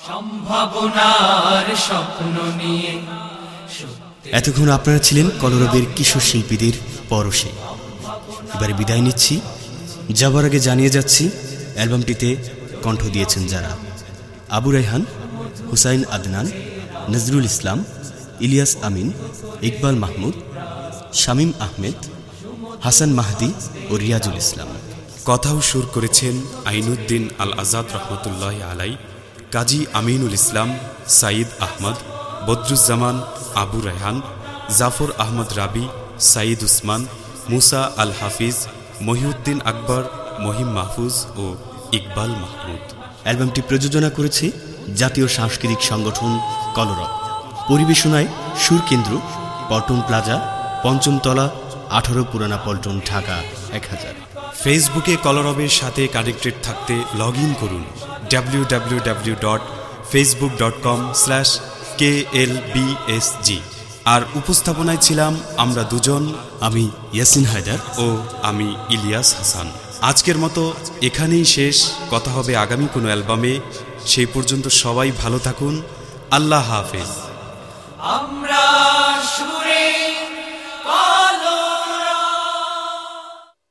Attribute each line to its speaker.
Speaker 1: সম্ভাবনার স্বপ্ন নিয়ে।
Speaker 2: এতক্ষণ আপনারা ছিলেন কলরবের কিশোর শিল্পীদের পরশে। এবারে বিদায় নিচ্ছি। যাবার আগে জানিয়ে যাচ্ছি অ্যালবামটিতে কণ্ঠ দিয়েছেন যারা। আবু রায়হান হুসাইন আদনান নজরুল ইসলাম ইলিয়াস আমিন ইকবাল মাহমুদ শামীম আহমেদ হাসান মাহদি ও রিয়াজুল ইসলাম।
Speaker 3: কথাও সুর করেছেন আইনুদ্দিন আল আজাদ রহমতুল্লাহ আলাই। কাজী আমিনুল ইসলাম সাঈদ আহমদ, বদরুজ্জামান, আবু রায়হান, জাফর আহমদ রাবি সাঈদ উসমান, মুসা আল হাফিজ মহিউদ্দিন আকবর, মহিম মাহফুজ ও ইকবাল মাহমুদ।
Speaker 2: অ্যালবামটি প্রযোজনা করেছে জাতীয় সাংস্কৃতিক সংগঠন কলরব। পরিবেশনায় সুরকেন্দ্র পল্টন প্লাজা, পঞ্চমতলা আঠারো পুরানা পল্টন, ঢাকা, এক হাজার।
Speaker 3: ফেসবুকে কলরবের সাথে কানেক্টেড থাকতে লগ ইন করুন। W W W dot Facebook dot com slash K L R উপস্থাপনায় ছিলাম আমরা দুজন,
Speaker 2: আমি ইয়াসিন হায়দার
Speaker 3: ও আমি ইলিয়াস হাসান। আজকের মতো এখানেই শেষ। কথা হবে আগামী কোনো অ্যালবামে। সেই পর্যন্ত সবাই ভালো থাকুন। আল্লাহ হাফেজ।
Speaker 1: আমরা